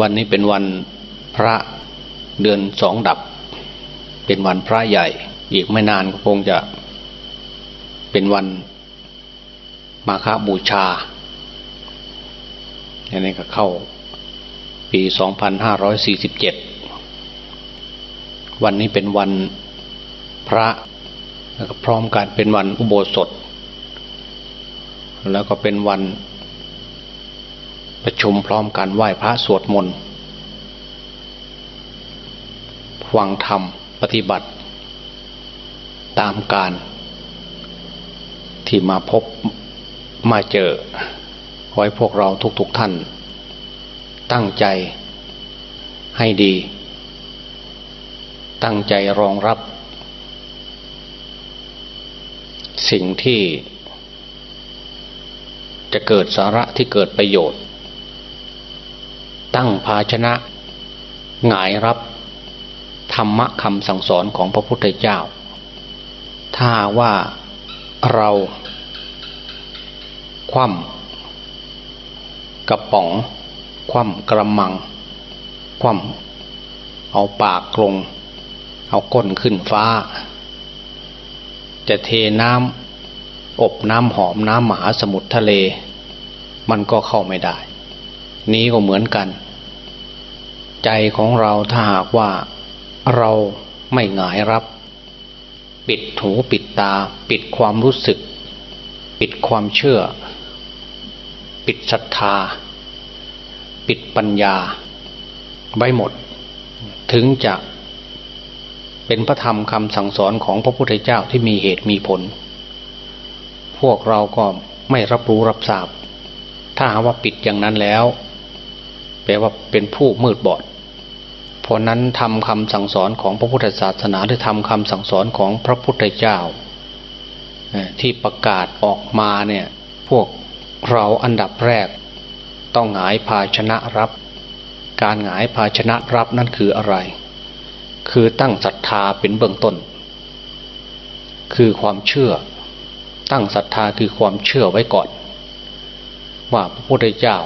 วันนี้เป็นวันพระเดือนสองดับ เป็นวันพระใหญ่ อีกไม่นานก็คงจะ เป็นวันมาฆบูชาอันนี้ก็เข้า ปี2547วันนี้เป็นวันพระแล้วก็พร้อมกันเป็นวันอุโบสถ แล้วก็เป็นวัน ประชุมพร้อมกันไหว้พระสวดมนต์ฟังธรรมปฏิบัติ ตามการที่มาพบมาเจอขอให้พวกเราทุกๆทท่าน ตั้งใจให้ดี ตั้งใจรองรับ สิ่งที่จะเกิดสาระที่เกิดประโยชน์ ตั้งภาชนะหงายรับ ธรรมะคำสั่งสอนของพระพุทธเจ้า ถ้าว่าเราคว่ำกระป๋อง คว่ำกระมัง คว่ำเอาปากลง เอาก้นขึ้นฟ้า จะเทน้ำอบน้ำหอมน้ำหมหาสมุทรทะเล มันก็เข้าไม่ได้ นี้ก็เหมือนกัน ใจของเราถ้าหากว่าเราไม่หงายรับ ปิดหูปิดตา ปิดความรู้สึก ปิดความเชื่อ ปิดศรัทธา ปิดปัญญาไว้หมด ถึงจะเป็นพระธรรมคำสั่งสอนของพระพุทธเจ้าที่มีเหตุมีผล พวกเราก็ไม่รับรู้รับทราบ ถ้าหาว่าปิดอย่างนั้นแล้ว แปลว่าเป็นผู้มืดบอด เพราะนั้นทำคำสั่งสอนของพระพุทธศาสนาหรือทำคำสั่งสอนของพระพุทธเจ้า ที่ประกาศออกมาเนี่ยพวกเราอันดับแรก ต้องหงายภาชนะรับ การหงายภาชนะรับนั่นคืออะไร คือตั้งศรัทธาเป็นเบื้องต้น คือความเชื่อ ตั้งศรัทธาคือความเชื่อไว้ก่อน ว่าพระพุทธเจ้า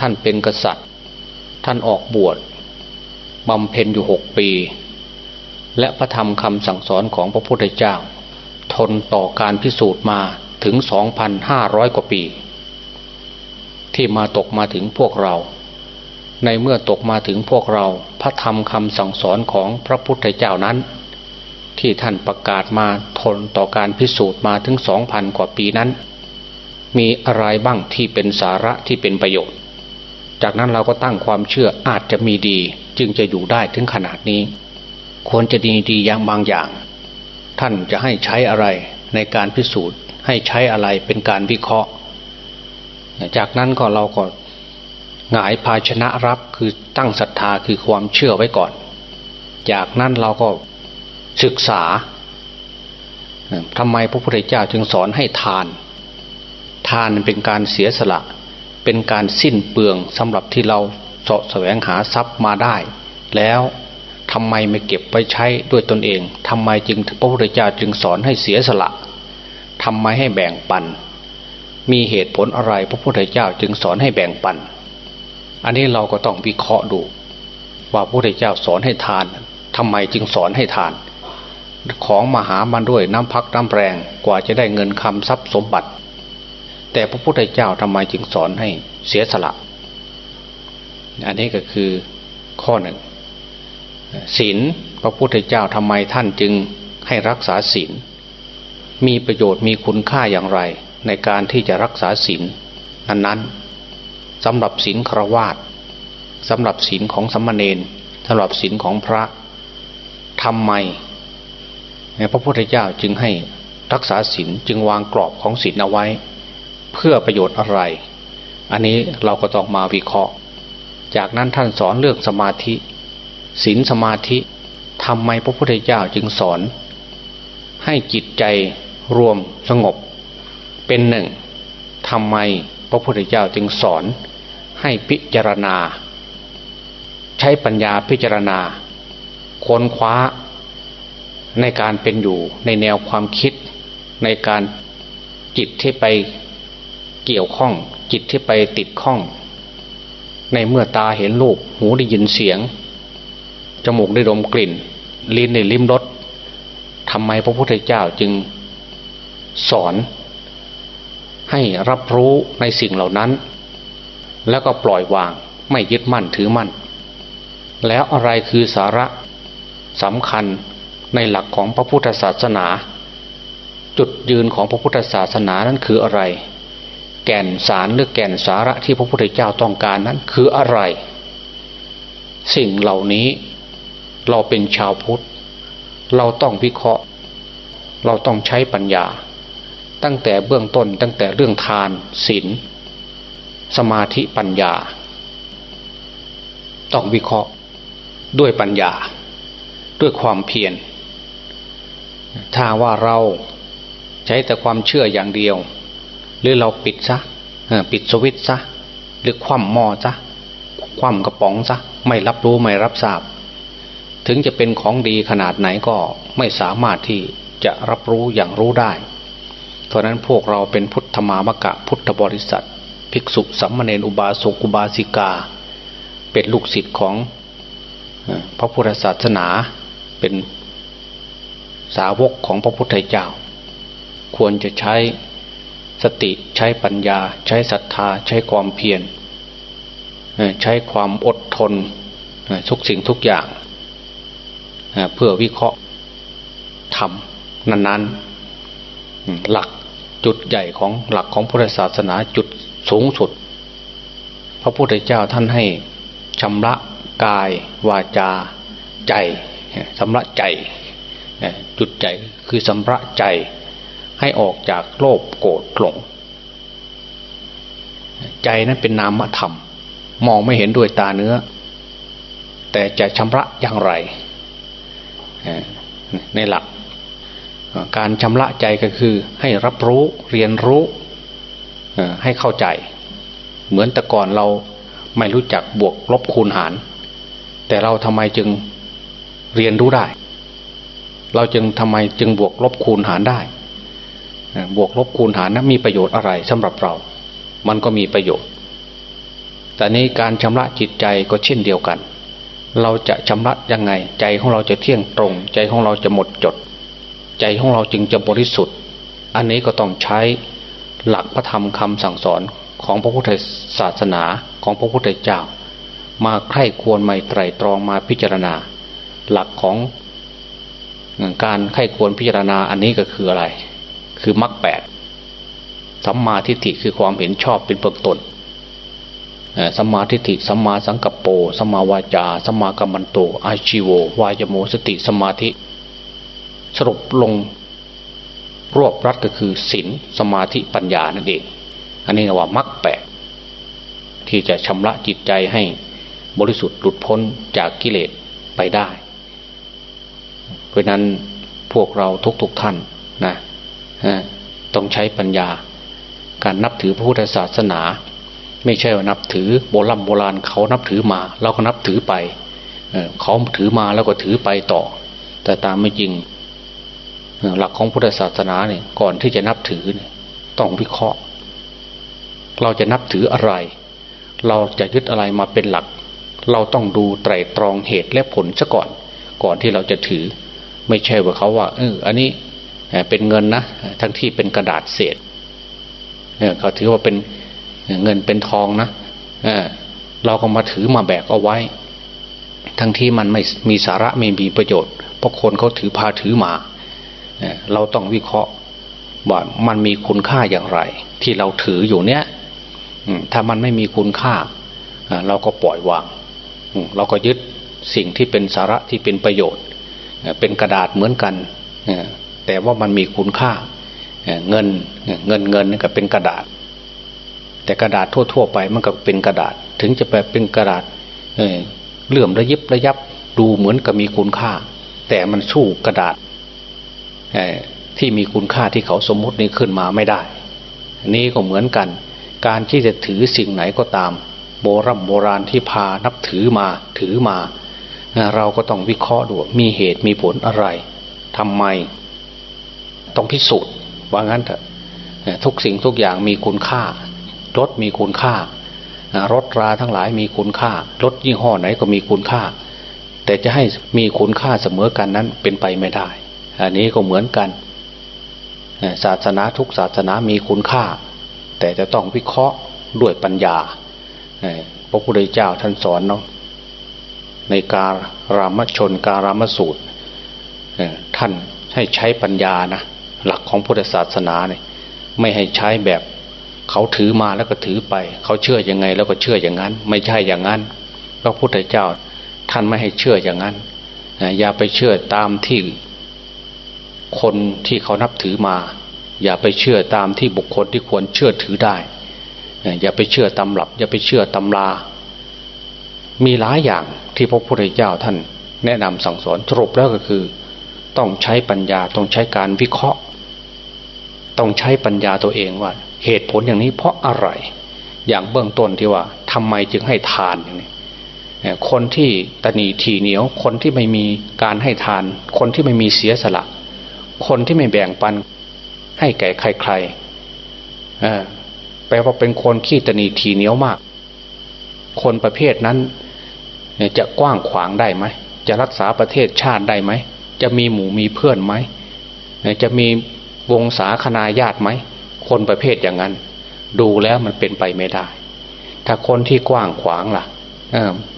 ท่านเป็นกษัตริย์ ท่านออกบวชบำเพ็ญอยู่หกปี และพระธรรมคำสั่งสอนของพระพุทธเจ้า ทนต่อการพิสูจน์มาถึงสองพันห้าร้อยกว่าปี ที่มาตกมาถึงพวกเรา ในเมื่อตกมาถึงพวกเรา พระธรรมคำสั่งสอนของพระพุทธเจ้านั้น ที่ท่านประกาศมาทนต่อการพิสูจน์มาถึงสองพันกว่าปีนั้น มีอะไรบ้างที่เป็นสาระที่เป็นประโยชน์ จากนั้นเราก็ตั้งความเชื่ออาจจะมีดี จึงจะอยู่ได้ถึงขนาดนี้ ควรจะดีดีอย่างบางอย่าง ท่านจะให้ใช้อะไรในการพิสูจน์ ให้ใช้อะไรเป็นการวิเคราะห์ จากนั้นก็เราก็หงายภาชนะรับคือตั้งศรัทธาคือความเชื่อไว้ก่อน จากนั้นเราก็ศึกษาทำไมพระพุทธเจ้าจึงสอนให้ทาน ทานเป็นการเสียสละ เป็นการสิ้นเปลืองสำหรับที่เราสาะแสวงหาทรัพย์มาได้ แล้วทำไมไม่เก็บไปใช้ด้วยตนเองทำไมจึงพระพุทธเจ้าจึงสอนให้เสียสละทำไมให้แบ่งปัน มีเหตุผลอะไรพระพุทธเจ้าจึงสอนให้แบ่งปัน อันนี้เราก็ต้องวิเคราะห์ดู ว่าพระพุทธเจ้าสอนให้ทานทำไมจึงสอนให้ทาน ของมาหามันด้วยน้ำพักน้ำแรงกว่าจะได้เงินคำทรัพย์สมบัติ แต่พระพุทธเจ้าทำไมจึงสอนให้เสียสละ อันนี้ก็คือข้อหนึ่งศีลพระพุทธเจ้าทำไมท่านจึงให้รักษาศีลมีประโยชน์มีคุณค่าอย่างไร ในการที่จะรักษาศีลนนั้นสำหรับศีลครวาตสำหรับศีลของสัมมาเนนสำหรับศีลของพระทำไมพระพุทธเจ้าจึงให้รักษาศีลจึงวางกรอบของศีลเอาไว้ เพื่อประโยชน์อะไร อันนี้เราก็ต้องมาวิเคราะห์ จากนั้นท่านสอนเรื่องสมาธิศีลสมาธิทำไมพระพุทธเจ้าจึงสอน ให้จิตใจรวมสงบ เป็นหนึ่งทำไมพระพุทธเจ้าจึงสอน ให้พิจารณา ใช้ปัญญาพิจารณา ค้นคว้า ในการเป็นอยู่ในแนวความคิดในการจิตที่ไป เกี่ยวข้อง จิตที่ไปติดข้อง ในเมื่อตาเห็นรูปหูได้ยินเสียง จมูกได้ดมกลิ่น ลิ้นได้ลิ้มรสทำไมพระพุทธเจ้าจึงสอน ให้รับรู้ในสิ่งเหล่านั้น แล้วก็ปล่อยวางไม่ยึดมั่นถือมั่น แล้วอะไรคือสาระสำคัญในหลักของพระพุทธศาสนา จุดยืนของพระพุทธศาสนานั้นคืออะไร แก่นสารหรือแก่นสาระที่พระพุทธเจ้าต้องการนั้นคืออะไร สิ่งเหล่านี้เราเป็นชาวพุทธ เราต้องวิเคราะห์ เราต้องใช้ปัญญา ตั้งแต่เบื้องต้นตั้งแต่เรื่องทานศีลสมาธิปัญญา ต้องวิเคราะห์ด้วยปัญญา ด้วยความเพียรถ้าว่าเราใช้แต่ความเชื่ออย่างเดียว หรือเราปิดซะปิดสวิตซะหรือคว่ำหม้อซะคว่ำกระป๋องซะไม่รับรู้ไม่รับทราบ ถึงจะเป็นของดีขนาดไหนก็ไม่สามารถที่จะรับรู้อย่างรู้ได้เพราะนั้นพวกเราเป็นพุทธมามกะพุทธบริษัท ภิกษุสัมมเนอุบาสกอุบาสิกา เป็นลูกศิษย์ของพระพุทธศาสนาเป็นสาวกของพระพุทธเจ้า ควรจะใช้ สติใช้ปัญญา ใช้ศรัทธา ใช้ความเพียรใช้ความอดทนทุกสิ่งทุกอย่าง เพื่อวิเคราะห์ทำนั้นๆ หลักจุดใหญ่ของหลักของพุทธศาสนาจุดสูงสุด พระพุทธเจ้าท่านให้ชำระกาย วาจา ใจชำระใจ จุดใจคือสำระใจ ให้ออกจากโลภโกรธหลง ใจนั้นเป็นนามธรรม มองไม่เห็นด้วยตาเนื้อ แต่จะชำระอย่างไร ในหลัก การชำระใจก็คือ ให้รับรู้เรียนรู้ให้เข้าใจ เหมือนแต่ก่อนเราไม่รู้จักบวกลบคูณหาร แต่เราทำไมจึงเรียนรู้ได้ เราจึงทำไมจึงบวกลบคูณหารได้ บวกลบคูณหารนะมีประโยชน์อะไรสำหรับเรา มันก็มีประโยชน์ แต่นี้การชำระจิตใจก็เช่นเดียวกัน เราจะชำระยังไง ใจของเราจะเที่ยงตรง ใจของเราจะหมดจด ใจของเราจึงจะบริสุทธิ์ อันนี้ก็ต้องใช้หลักพระธรรมคำสั่งสอนของพระพุทธศาสนาของพระพุทธเจ้า มาใคร่ควรไมาไตรตรองมาพิจารณา หลักของการไข้ควรพิจารณาอันนี้ก็คืออะไร คือมรรคแปดสัมมาทิฏฐิคือความเห็นชอบเป็นเบื้องต้นสัมมาทิฏฐิสัมมาสังกัปโปสัมมาวาจาสัมมากัมมันโตอาชิโว วายโมสติสมาธิ สรุปลงรวบรัดก็คือศีลสมาธิปัญญานั่นเอง อันนี้ว่ามรรคแปดที่จะชำระจิตใจให้บริสุทธิ์หลุดพ้นจากกิเลสไปได้ เพราะนั้นพวกเราทุกๆทท่านนะ ต้องใช้ปัญญา การนับถือพระพุทธศาสนา ไม่ใช่ว่านับถือโบราณโบราณเขานับถือมาเราก็นับถือไปเขาถือมาแล้วก็ถือไปต่อ แต่ตามไม่จริง หลักของพุทธศาสนาเนี่ยก่อนที่จะนับถือเนี่ยต้องวิเคราะห์ เราจะนับถืออะไร เราจะยึดอะไรมาเป็นหลัก เราต้องดูไตรตรองเหตุและผลซะก่อน ก่อนที่เราจะถือ ไม่ใช่ว่าเขาว่าเอออันนี้ เป็นเงินนะทั้งที่เป็นกระดาษเศษเขาถือว่าเป็นเงินเป็นทองนะเราก็มาถือมาแบกเอาไว้ ทั้งที่มันไม่มีสาระไม่มีประโยชน์เพราะคนเขาถือพาถือมาเราต้องวิเคราะห์ว่ามันมีคุณค่าอย่างไร ที่เราถืออยู่เนี้ยถ้ามันไม่มีคุณค่า เราก็ปล่อยวาง เราก็ยึดสิ่งที่เป็นสาระที่เป็นประโยชน์ เป็นกระดาษเหมือนกัน แต่ว่ามันมีคุณค่าเงินเงินเงินก็เป็นกระดาษ แต่กระดาษทั่ว ๆ ไปมันก็เป็นกระดาษ ถึงจะแบบเป็นกระดาษเลื่อมระยิบระยับดูเหมือนกับมีคุณค่า แต่มันสู้กระดาษที่มีคุณค่าที่เขาสมมตินี้ขึ้นมาไม่ได้ นี้ก็เหมือนกัน การที่จะถือสิ่งไหนก็ตาม โบรโบราณที่พานับถือมาถือมา เราก็ต้องวิเคราะห์ดูมีเหตุมีผลอะไรทำไม ต้องพิสูจน์ว่างั้นเถอะทุกสิ่งทุกอย่างมีคุณค่ารถมีคุณค่ารถราทั้งหลายมีคุณค่ารถยี่ห้อไหนก็มีคุณค่า แต่จะให้มีคุณค่าเสมอกันนั้นเป็นไปไม่ได้ อันนี้ก็เหมือนกันศาสนาทุกศาสนามีคุณค่า แต่จะต้องวิเคราะห์ด้วยปัญญาพระพุทธเจ้าท่านสอนเนาะในการรามชนการามสูตรท่านให้ใช้ปัญญานะ หลักของพุทธศาสนาเนี่ยไม่ให้ใช้แบบเขาถือมาแล้วก็ถือไป เขาเชื่อยังไงแล้วก็เชื่ออย่างนั้น ไม่ใช่อย่างนั้นพระพุทธเจ้าท่านไม่ให้เชื่ออย่างนั้นอย่าไปเชื่อตามที่คนที่เขานับถือมา อย่าไปเชื่อตามที่บุคคลที่ควรเชื่อถือได้ อย่าไปเชื่อตำรับ อย่าไปเชื่อตำรา มีหลายอย่างที่พระพุทธเจ้าท่านแนะนำสั่งสอนสรุปแล้วก็คือ ต้องใช้ปัญญาต้องใช้การวิเคราะห์ ต้องใช้ปัญญาตัวเองว่า เหตุผลอย่างนี้เพราะอะไร อย่างเบื้องต้นที่ว่าทำไมจึงให้ทานอย่างนี้คนที่ตนีทีเหนียว คนที่ไม่มีการให้ทาน คนที่ไม่มีเสียสละ คนที่ไม่แบ่งปัน ให้แก่ใครๆแปลว่าเป็นคนขี้ตนีทีเหนียวมาก คนประเภทนั้นจะกว้างขวางได้ไหม จะรักษาประเทศชาติได้ไหม จะมีหมู่มีเพื่อนไหม จะมี วงศาคณาญาติไหม คนประเภทอย่างนั้น ดูแล้วมันเป็นไปไม่ได้ ถ้าคนที่กว้างขวางล่ะ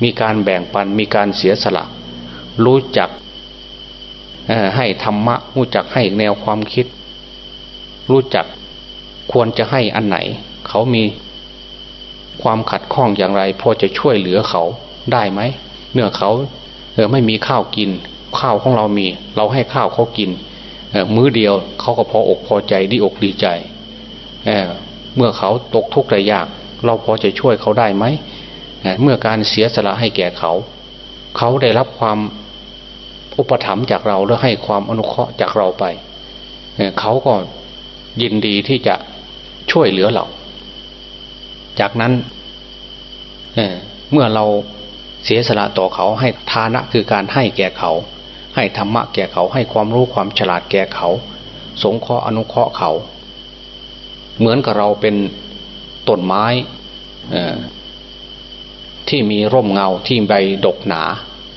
มีการแบ่งปันมีการเสียสละ รู้จักให้ธรรมะ รู้จักให้แนวความคิด รู้จักควรจะให้อันไหน เขามีความขัดข้องอย่างไร พอจะช่วยเหลือเขาได้ไหมเมื่อเขาเออไม่มีข้าวกิน ข้าวของเรามี เราให้ข้าวเขากิน มื้อเดียวเขาก็พออกพอใจดีอกดีใจเเมื่อเขาตกทุกข์ระยาก เราพอจะช่วยเขาได้ไหมเมื่อการเสียสละให้แก่เขา เขาได้รับความอุปถัมภ์จากเราแล้วให้ความอนุเคราะห์จากเราไปเขาก็ยินดีที่จะช่วยเหลือเรา จากนั้นเเมื่อเราเสียสละต่อเขาให้ทานะคือการให้แก่เขา ให้ธรรมะแก่เขาให้ความรู้ความฉลาดแก่เขา สงเคราะห์อนุเคราะห์เขา เหมือนกับเราเป็นต้นไม้ที่มีร่มเงาที่ใบดกหนา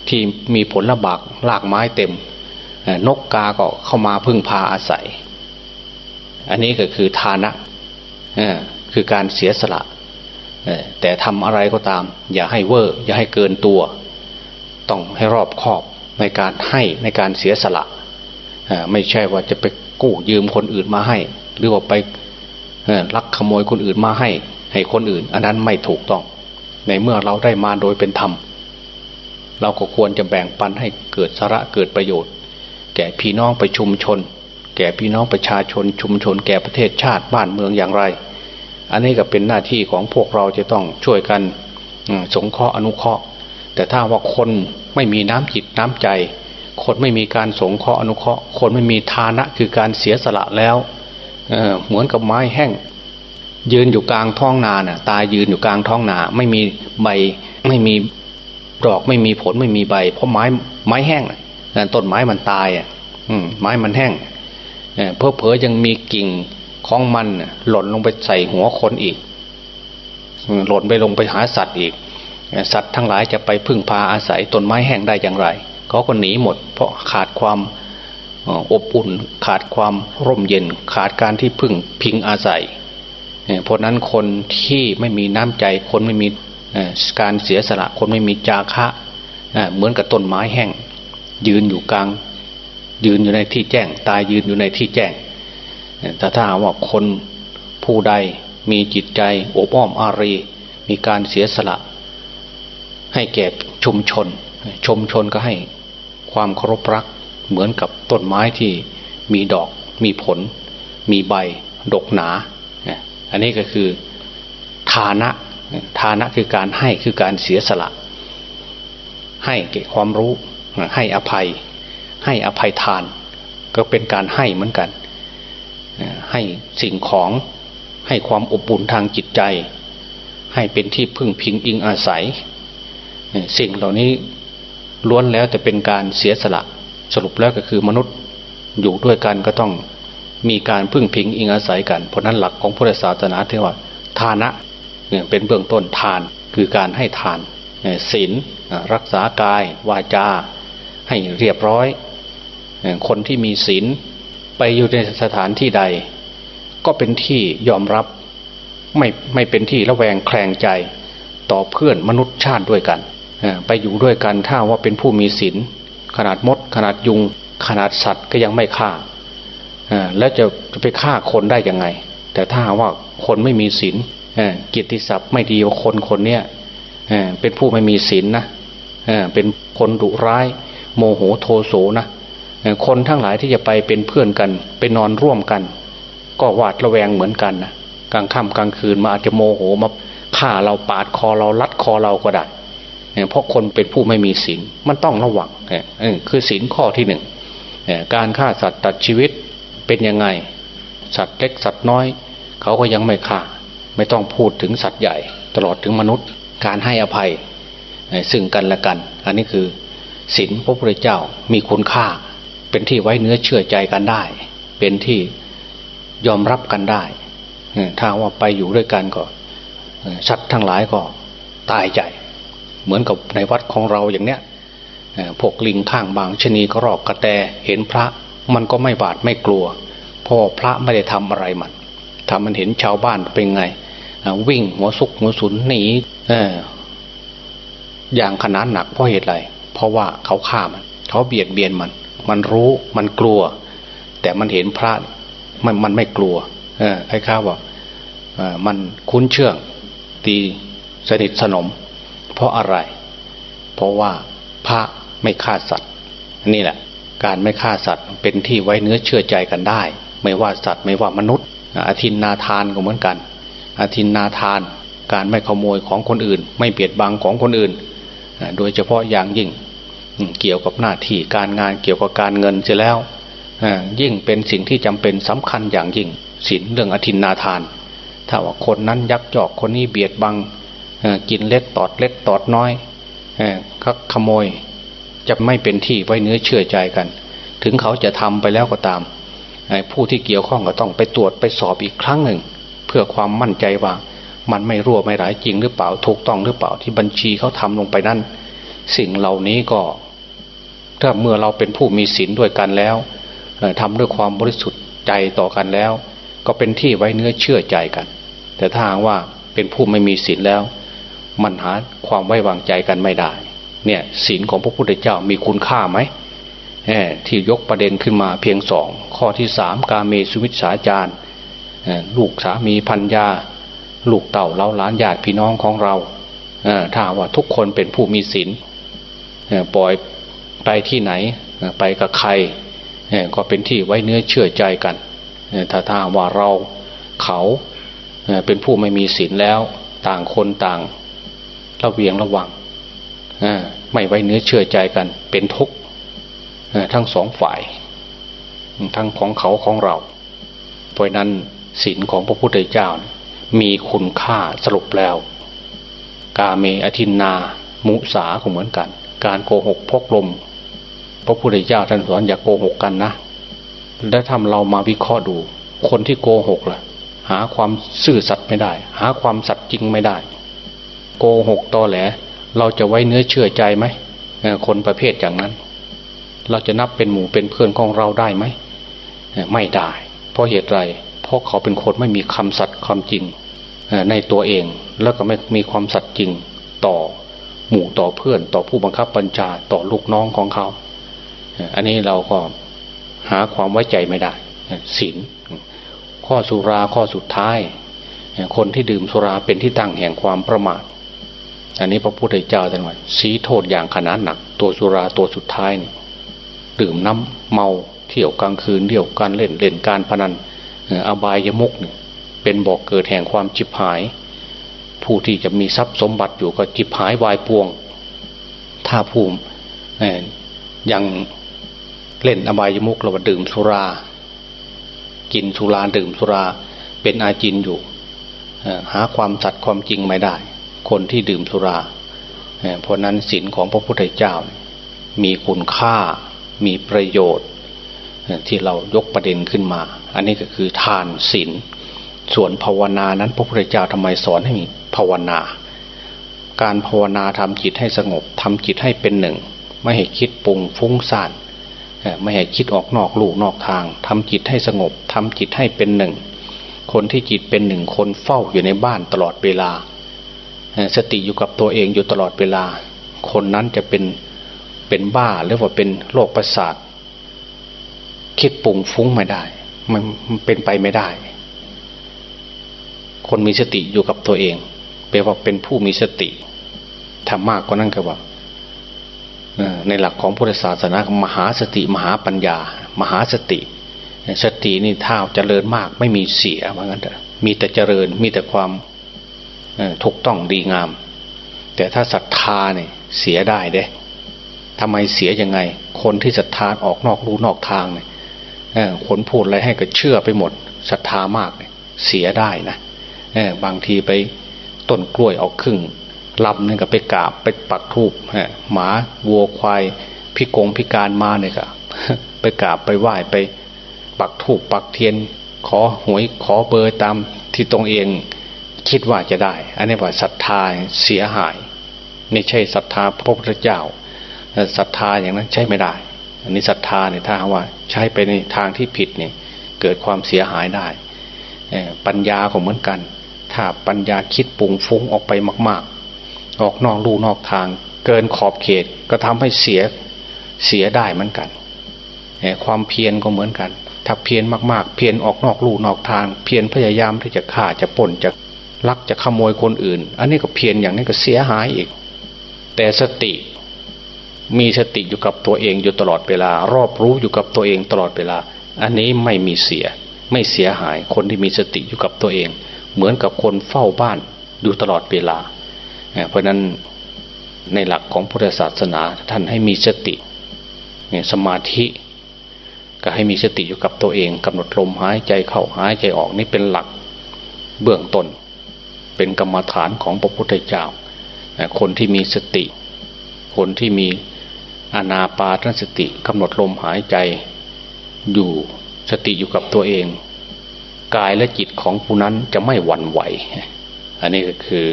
ที่มีผลละบากลากไม้เต็ม นกกาก็เข้ามาพึ่งพาอาศัย อันนี้ก็คือทานะคือการเสียสละแต่ทำอะไรก็ตาม อย่าให้เวอร์ อย่าให้เกินตัว ต้องให้รอบคอบ ในการให้ในการเสียสละไม่ใช่ว่าจะไปกู้ยืมคนอื่นมาให้ หรือว่าไปลักขโมยคนอื่นมาให้ ให้คนอื่น อันนั้นไม่ถูกต้อง ในเมื่อเราได้มาโดยเป็นธรรม เราก็ควรจะแบ่งปันให้เกิดสาระเกิดประโยชน์ แก่พี่น้องไปชุมชน แก่พี่น้องประชาชนชุมชน แก่ประเทศชาติบ้านเมืองอย่างไร อันนี้ก็เป็นหน้าที่ของพวกเราจะต้องช่วยกันสงเคราะห์อนุเคราะห์ แต่ถ้าว่าคนไม่มีน้ำจิตน้ำใจ คนไม่มีการสงเคราะห์อนุเคราะห์ คนไม่มีทานะคือการเสียสละแล้วเเหมือนกับไม้แห้ง ยืนอยู่กลางท้องนาน่ะ ตายยืนอยู่กลางท้องนา ไม่มีใบ ไม่มีดอกไม่มีผลไม่มีใบ เพราะไม้ไม้แห้งต้นไม้มันตายอะไม้มันแห้งเพอเพอยังมีกิ่งของมันหล่นลงไปใส่หัวคนอีกหล่นไปลงไปหาสัตว์อีก สัตว์ทั้งหลายจะไปพึ่งพาอาศัยต้นไม้แห้งได้อย่างไรเขาก็หนีหมด เพราะขาดความอบอุ่น ขาดความร่มเย็น ขาดการที่พึ่งพิงอาศัยเพราะนั้นคนที่ไม่มีน้ำใจคนไม่มีการเสียสละคนไม่มีจาคะเหมือนกับต้นไม้แห้ง ยืนอยู่กลาง ยืนอยู่ในที่แจ้ง ตายยืนอยู่ในที่แจ้งแต่ถ้าว่าคนผู้ใดมีจิตใจอบอ้อมอารี มีการเสียสละ ให้แก่ชุมชน ชุมชนก็ให้ความเคารพรักเหมือนกับต้นไม้ที่มีดอกมีผล มีใบดกหนา อันนี้ก็คือฐานะทานะคือการให้คือการเสียสละ ให้เก็บความรู้ให้อภัย ให้อภัยทาน ก็เป็นการให้เหมือนกัน ให้สิ่งของให้ความอบอุ่นทางจิตใจ ให้เป็นที่พึ่งพิงอิงอาศัย สิ่งเหล่านี้ล้วนแล้วแต่เป็นการเสียสละสรุปแล้วก็คือมนุษย์อยู่ด้วยกันก็ต้องมีการพึ่งพิงอิงอาศัยกัน เพราะนั้นหลักของพุทธศาสนาที่ว่าทานะเป็นเบื้องต้นทานคือการให้ทานศีลรักษากายวาจา ให้เรียบร้อย คนที่มีศีลไปอยู่ในสถานที่ใด ก็เป็นที่ยอมรับไม่ไม่เป็นที่ระแวงแคลงใจต่อเพื่อนมนุษย์ชาติด้วยกัน ไปอยู่ด้วยกันถ้าว่าเป็นผู้มีศีลขนาดมด ขนาดยุง ขนาดสัตว์ก็ยังไม่ฆ่าแล้วจะจะไปฆ่าคนได้ยังไง แต่ถ้าว่าคนไม่มีศีลกิตติศัพท์ไม่ดีว่าคนคนเนี้ยเป็นผู้ไม่มีศีลนะเป็นคนดุร้าย โมโหโทโสนะคนทั้งหลายที่จะไปเป็นเพื่อนกันไปนอนร่วมกัน ก็หวาดระแวงเหมือนกันนะกลางค่ำกลางคืนมาอาจจะโมโหมาฆ่าเราปาดคอเราลัดคอเราก็ได้ เพราะคนเป็นผู้ไม่มีศีลมันต้องระวังคือศีลข้อที่หนึ่งการฆ่าสัตว์ตัดชีวิตเป็นยังไง สัตว์เล็กสัตว์น้อย เขาก็ยังไม่ฆ่า ไม่ต้องพูดถึงสัตว์ใหญ่ ตลอดถึงมนุษย์ การให้อภัยซึ่งกันและกัน อันนี้คือศีลพระพุทธเจ้ามีคุณค่า เป็นที่ไว้เนื้อเชื่อใจกันได้ เป็นที่ยอมรับกันได้ถ้าว่าไปอยู่ด้วยกันก็สัตว์ทั้งหลายก็ตายใจ เหมือนกับในวัดของเราอย่างเนี้ยพวกลิงข้างบางชนีก็รอกกระแตเห็นพระมันก็ไม่บาดไม่กลัวเพราะพระไม่ได้ทำอะไรมันถ้ามันเห็นชาวบ้านเป็นไง วิ่งหัวซุกหัวสุนหนีอย่างขนาดหนักเพราะเหตุอะไรเพราะว่าเขาฆ่ามันเขาเบียดเบียนมัน มันรู้มันกลัว แต่มันเห็นพระมันมันไม่กลัว เออไอ้ข้าวบอกมันคุ้นเชื่อง ตีสนิทสนม เพราะอะไร เพราะว่าพระไม่ฆ่าสัตว์ นี่แหละ การไม่ฆ่าสัตว์เป็นที่ไว้เนื้อเชื่อใจกันได้ ไม่ว่าสัตว์ไม่ว่ามนุษย์อาทินนาทานก็เหมือนกันอาทินนาทาน การไม่ขโมยของคนอื่น ไม่เบียดบังของคนอื่น โดยเฉพาะอย่างยิ่งเกี่ยวกับหน้าที่การงานเกี่ยวกับการเงินเสียแล้วยิ่งเป็นสิ่งที่จำเป็นสำคัญอย่างยิ่งศีลเรื่องอธินนาทาน ถ้าว่าคนนั้นยักยอกคนนี้เบียดบัง กินเล็กตอดเล็กตอดน้อยก็ขโมยจะไม่เป็นที่ไว้เนื้อเชื่อใจกัน ถึงเขาจะทำไปแล้วก็ตาม ผู้ที่เกี่ยวข้องก็ต้องไปตรวจไปสอบอีกครั้งหนึ่ง เพื่อความมั่นใจว่ามันไม่รั่วไม่หลายจริงหรือเปล่าถูกต้องหรือเปล่าที่บัญชีเขาทำลงไปนั่นสิ่งเหล่านี้ก็ ถ้าเมื่อเราเป็นผู้มีศีลด้วยกันแล้วทำด้วยความบริสุทธิ์ใจต่อกันแล้ว ก็เป็นที่ไว้เนื้อเชื่อใจกัน แต่ถ้าว่าเป็นผู้ไม่มีศีลแล้ว มันหาความไว้วางใจกันไม่ได้ เนี่ยศีลของพระพุทธเจ้ามีคุณค่าไหมที่ยกประเด็นขึ้นมาเพียงสองข้อที่สามกาเมสุวิชาจารลูกสามีพันยาลูกเต่าเล้าล้านญาติพี่น้องของเราถ้าว่าทุกคนเป็นผู้มีศีลปล่อยไปที่ไหนไปกับใครก็เป็นที่ไว้เนื้อเชื่อใจกันถ้าถ้าว่าเราเขาเป็นผู้ไม่มีศีลแล้วต่างคนต่าง ระเวียงระวังไม่ไว้เนื้อเชื่อใจกัน เป็นทุกข์ทั้งสองฝ่าย ทั้งของเขาของเรา เพราะนั้นศีลของพระพุทธเจ้า มีคุณค่าสรุปแล้ว กาเมอธินนา มุสาก็เหมือนกัน การโกหกพกลม พระพุทธเจ้าท่านสอนอย่าโกหกกันนะและทำเรามาวิเคราะห์ดู คนที่โกหกล่ะ หาความซื่อสัตย์ไม่ได้ หาความสัตย์จริงไม่ได้ โกหกตอแหล เราจะไว้เนื้อเชื่อใจไหมคนประเภทอย่างนั้น เราจะนับเป็นหมู่เป็นเพื่อนของเราได้ไหมไม่ได้ เพราะเหตุไรเพราะเขาเป็นคนไม่มีคำสัตย์ความจริงในตัวเองแล้วก็ไม่มีความสัตย์จริงต่อหมู่ต่อเพื่อนต่อผู้บังคับบัญชาต่อลูกน้องของเขา อันนี้เราก็หาความไว้ใจไม่ได้ศีลข้อสุราข้อสุดท้าย คนที่ดื่มสุราเป็นที่ตั้งแห่งความประมาท อันนี้พระพุทธเจ้าท่านว่าสีโทษอย่างขนาดหนัก ตัวสุราตัวสุดท้ายนี่ดื่มน้ำเมาเที่ยวกลางคืนเที่ยวการเล่นเล่นการพนันอบายยมุกเป็นบอกเกิดแห่งความจิบหาย ผู้ที่จะมีทรัพย์สมบัติอยู่ก็จิบหายวายปวง ถ้าผู้ยังเล่นอบายมุกเราดื่มสุรา กินสุราดื่มสุรา เป็นอาจินอยู่หาความสัตย์ความจริงไม่ได้ คนที่ดื่มสุรา เพราะนั้นศีลของพระพุทธเจ้า มีคุณค่ามีประโยชน์ ที่เรายกประเด็นขึ้นมา อันนี้ก็คือทานศีลส่วนภาวนานั้นพระพุทธเจ้าทำไมสอนให้มีภาวนา การภาวนาทำจิตให้สงบทำจิตให้เป็นหนึ่ง ไม่ให้คิดปรุงฟุ้งซ่านไม่ให้คิดออกนอกลูกนอกทางทำจิตให้สงบทำจิตให้เป็นหนึ่ง คนที่จิตเป็นหนึ่งคนเฝ้าอยู่ในบ้านตลอดเวลา สติอยู่กับตัวเองอยู่ตลอดเวลา คนนั้นจะเป็นเป็นบ้าหรือว่าเป็นโรคประสาทคิดปรุงฟุ้งไม่ได้ มันเป็นไปไม่ได้ คนมีสติอยู่กับตัวเองแปลว่าเป็นผู้มีสติทำมากกว่านั้นก็ว่าในหลักของพุทธศาสนามหาสติมหาปัญญา มหาสติ สตินี่ถ้าเจริญมากไม่มีเสียว่างั้นเถอะมีแต่เจริญมีแต่ความ ถูกต้องดีงาม แต่ถ้าศรัทธาเนี่ยเสียได้เด้ทำไมเสียยังไง คนที่ศรัทธาออกนอกรู้นอกทางเนี่ยคนพูดอะไรให้ก็เชื่อไปหมดศรัทธามากเนี่ยเสียได้นะบางทีไปต้นกล้วยออกครึ่งลำนี่ก็ไปกราบไปปักทูบหมาวัวควายพิกงพิการมาเนี่ยก็ไปกราบไปไหว้ไปปักทูบปักเทียน ขอหวยขอเบอร์ตามที่ตรงเอง คิดว่าจะได้ อันนี้ว่าศรัทธาเสียหายนี่ใช่ศรัทธาพระพุทธเจ้าศรัทธาอย่างนั้นใช้ไม่ได้ อันนี้ศรัทธาเนี่ยถ้าว่าใช้ไปในทางที่ผิดเนี่ยเกิดความเสียหายได้ปัญญาก็เหมือนกัน ถ้าปัญญาคิดปุงฟุ้งออกไปมาก ๆ ออกนอกลู่นอกทาง เกินขอบเขตก็ทำให้เสียเสียได้เหมือนกันความเพียรก็เหมือนกัน ถ้าเพียรมากๆ เพียรออกนอกลู่นอกทาง เพียรพยายามที่จะฆ่าจะป่นจะ ลักจะขโมยคนอื่น อันนี้ก็เพียรอย่างนี้ก็เสียหายอีก แต่สติมีสติอยู่กับตัวเองอยู่ตลอดเวลา รอบรู้อยู่กับตัวเองตลอดเวลา อันนี้ไม่มีเสีย ไม่เสียหายคนที่มีสติอยู่กับตัวเอง เหมือนกับคนเฝ้าบ้านอยู่ตลอดเวลา เพราะนั้นในหลักของพุทธศาสนาท่านให้มีสติสมาธิก็ให้มีสติอยู่กับตัวเองกำหนดลมหายใจเข้าหายใจออกนี่เป็นหลักเบื้องต้น เป็นกรรมฐานของพระพุทธเจ้า คนที่มีสติ คนที่มีอนาปานสติกำหนดลมหายใจอยู่สติอยู่กับตัวเอง กายและจิตของผู้นั้นจะไม่หวั่นไหว อันนี้ก็คือ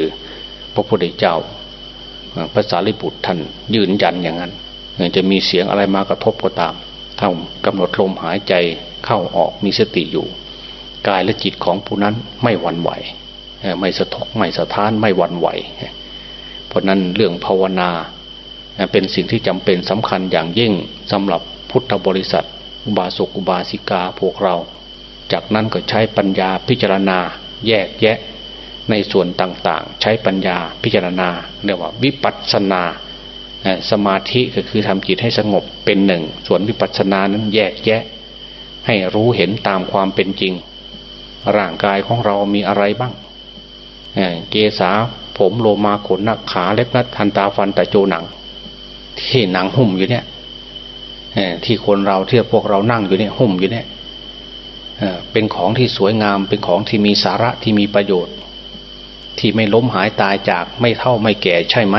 พระพุทธเจ้าภาษาลิบุตรท่านยืนยันอย่างนั้นจะมีเสียงอะไรมากระทบก็ตามถ้ากำหนดลมหายใจเข้าออกมีสติอยู่ กายและจิตของผู้นั้นไม่หวั่นไหว ไม่สะทกไม่สะท้านไม่หวั่นไหว เพราะนั้นเรื่องภาวนาเป็นสิ่งที่จำเป็นสำคัญอย่างยิ่งสำหรับพุทธบริษัทอุบาสกอุบาสิกาพวกเรา จากนั้นก็ใช้ปัญญาพิจารณาแยกแยะในส่วนต่างๆ ใช้ปัญญาพิจารณาเรียกว่าวิปัสสนา สมาธิก็คือทำจิตให้สงบเป็นหนึ่ง ส่วนวิปัสสนานั้นแยกแยะ ให้รู้เห็นตามความเป็นจริง ร่างกายของเรามีอะไรบ้าง เกษาผมโลมาขนนักขาเล็บนัดทันตาฟันแตะโจหนัง ที่หนังหุ้มอยู่เนี่ยที่คนเราที่พวกเรานั่งอยู่เนี่ยหุ้มอยู่เนี่ยเป็นของที่สวยงามเป็นของที่มีสาระที่มีประโยชน์ ที่ไม่ล้มหายตายจากไม่เท่าไม่แก่ใช่ไหม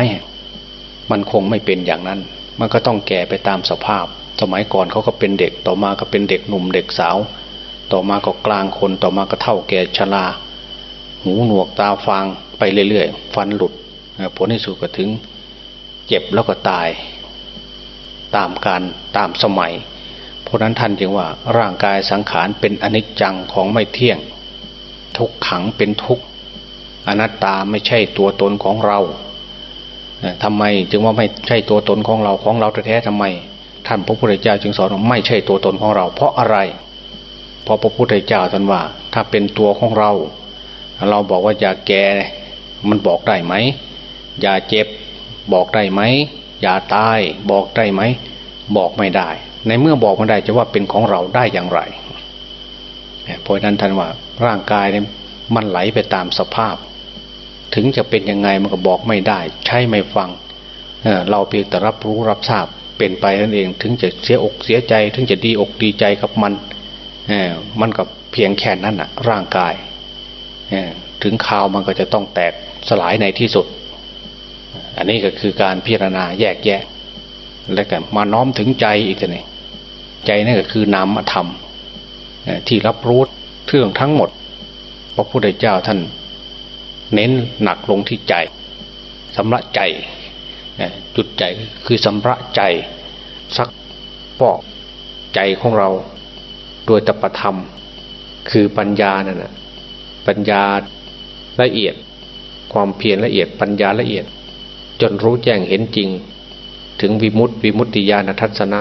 มันคงไม่เป็นอย่างนั้น มันก็ต้องแก่ไปตามสภาพ สมัยก่อนเขาก็เป็นเด็กต่อมาก็เป็นเด็กหนุ่มเด็กสาว ต่อมาก็กลางคนต่อมาก็เท่าแก่ชรา หูหนวกตาฟางไปเรื่อยๆ ฟันหลุดผลที่สุดก็ถึงเจ็บแล้วก็ตาย ตามการตามสมัย เพราะนั้นท่านจึงว่าร่างกายสังขารเป็นอนิจจังของไม่เที่ยง ทุกขังเป็นทุกอนัตตาไม่ใช่ตัวตนของเราทำไมจึงว่าไม่ใช่ตัวตนของเราของเราแท้ๆทำไม ท่านพระพุทธเจ้าจึงสอนว่าไม่ใช่ตัวตนของเรา เพราะอะไร เพราะพระพุทธเจ้าท่านว่า ถ้าเป็นตัวของเรา เราบอกว่าอย่าแก่มันบอกได้ไหมอย่าเจ็บบอกได้ไหมอย่าตายบอกได้ไหมบอกไม่ได้ ในเมื่อบอกไม่ได้จะว่าเป็นของเราได้อย่างไรเพราะนั้นท่านว่าร่างกายเนี่ยมันไหลไปตามสภาพ ถึงจะเป็นยังไงมันก็บอกไม่ได้ ใช่ไม่ฟังเเราเพียงแต่รับรู้รับทราบเป็นไปนั่นเองถึงจะเสียอกเสียใจ ถึงจะดีอกดีใจกับมันมันก็เพียงแค่นั้นอะร่างกาย ถึงข่าวมันก็จะต้องแตกสลายในที่สุด อันนี้ก็คือการพิจารณาแยกแยะ แล้วก็มาน้อมถึงใจอีกทีนึงใจนั่นก็คือนามธรรมที่รับรู้เรื่องทั้งหมด พระพุทธเจ้าท่าน เน้นหนักลงที่ใจสำระใจจุดใจคือสำระใจซักปอกใจของเราโดยตปธรรม คือปัญญานั่นนะ ปัญญาละเอียด ความเพียรละเอียดปัญญาละเอียด จนรู้แจ้งเห็นจริง ถึงวิมุตติวิมุตติญาณทัศนะ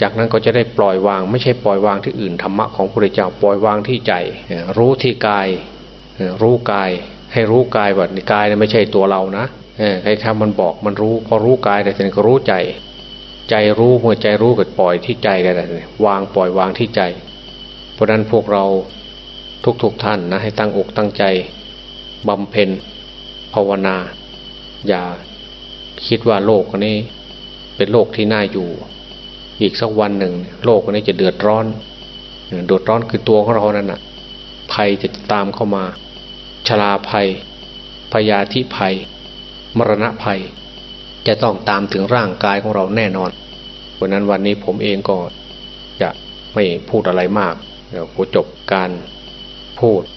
จากนั้นก็จะได้ปล่อยวาง ไม่ใช่ปล่อยวางที่อื่นธรรมะของพระเจ้าปล่อยวางที่ใจ รู้ที่กาย รู้กาย ให้รู้กายว่าในกายไม่ใช่ตัวเรานะใครคำมันบอกมันรู้พอรู้กายแต่ถึงก็รู้ใจ ใจรู้เมื่อใจรู้ก็ปล่อยที่ใจกันวางปล่อยวางที่ใจ เพราะนั้นพวกเรา ทุกๆทท่านนะให้ตั้งอกตั้งใจบำเพ็ญภาวนา อย่าคิดว่าโลกนี้ เป็นโลกที่น่าอยู่ อีกสักวันหนึ่ง โลกนี้จะเดือดร้อนเดือดร้อนคือตัวของเรานั่นน่ะภัยจะตามเข้ามา ชราภัย พยาธิภัย มรณะภัย จะต้องตามถึงร่างกายของเราแน่นอนเพราะนั้นวันนี้ผมเองก็จะไม่พูดอะไรมากเดี๋ยวจบการ พูด